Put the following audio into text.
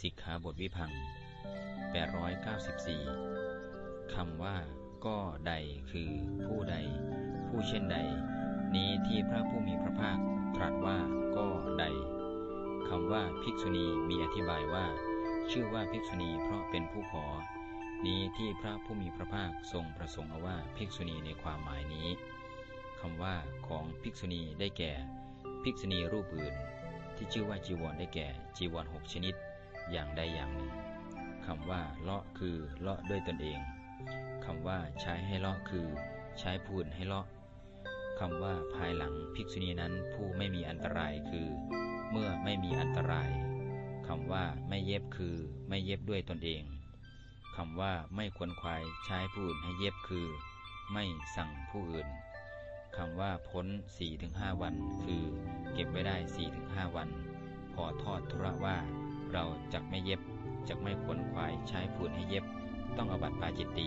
สิกขาบทวิพัง894 คำว่า ก็ใดคือผู้ใด ผู้เช่นใด นี้ที่พระผู้มีพระภาคตรัสว่าก็ใดคำว่าภิกษุณีมีอธิบายว่า ชื่อว่าภิกษุณีเพราะเป็นผู้ขอ นี้ที่พระผู้มีพระภาคทรงประสงค์เอาว่าภิกษุณีในความหมายนี้คำว่าของภิกษุณีได้แก่ ภิกษุณีรูปอื่น ที่ชื่อว่าจีวรได้แก่จีวรหกชนิด อย่างใดอย่างหนึ่งคำว่าเลาะคือเลาะด้วยตนเองคำว่าใช้ให้เลาะคือ ใช้พูนให้เลาะคำว่าภายหลังภิกษุณีนั้นผู้ไม่มีอันตรายคือ เมื่อไม่มีอันตรายคำว่าไม่เย็บคือไม่เย็บด้วยตนเองคำว่าไม่ควรควายใช้ผู้อื่นให้เย็บคือ ไม่สั่งผู้อื่นคำว่าพ้น 4-5 วัน คือ เก็บไว้ได้ 4-5 วัน พอทอดทุระว่า เราจักไม่เย็บจักไม่ควนควายใช้ผืนให้เย็บ ต้องอบัติปาจิตตี